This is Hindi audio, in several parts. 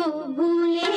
को भूले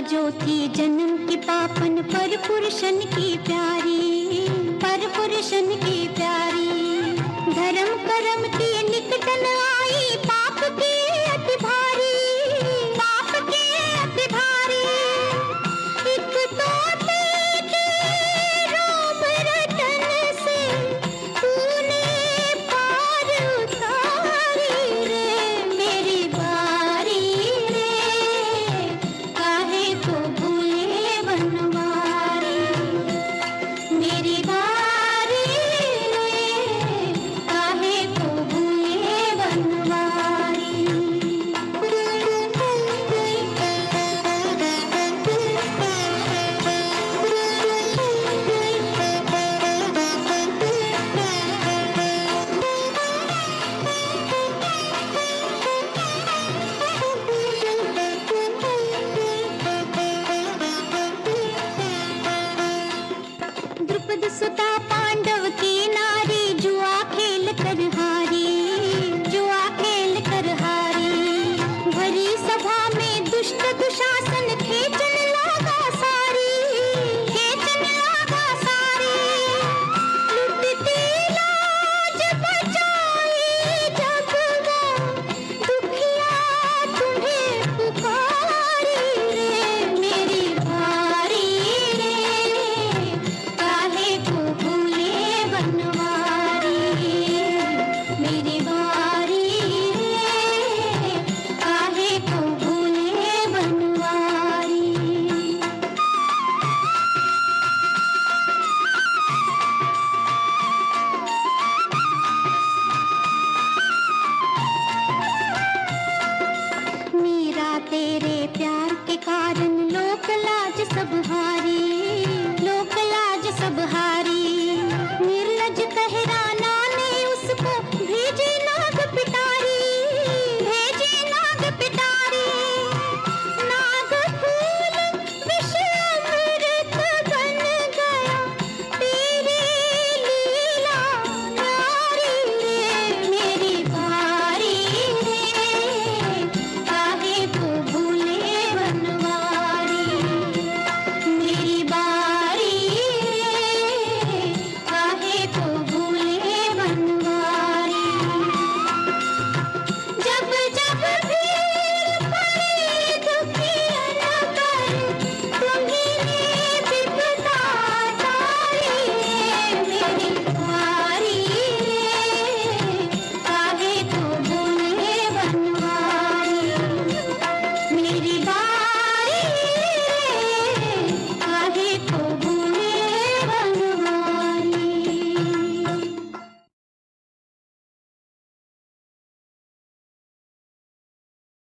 जो थी जन्म की पापन पर पुरुषन की प्यारी, पर पुरुषन की प्यारी। धर्म कर्म की निकटन आ कृष्ण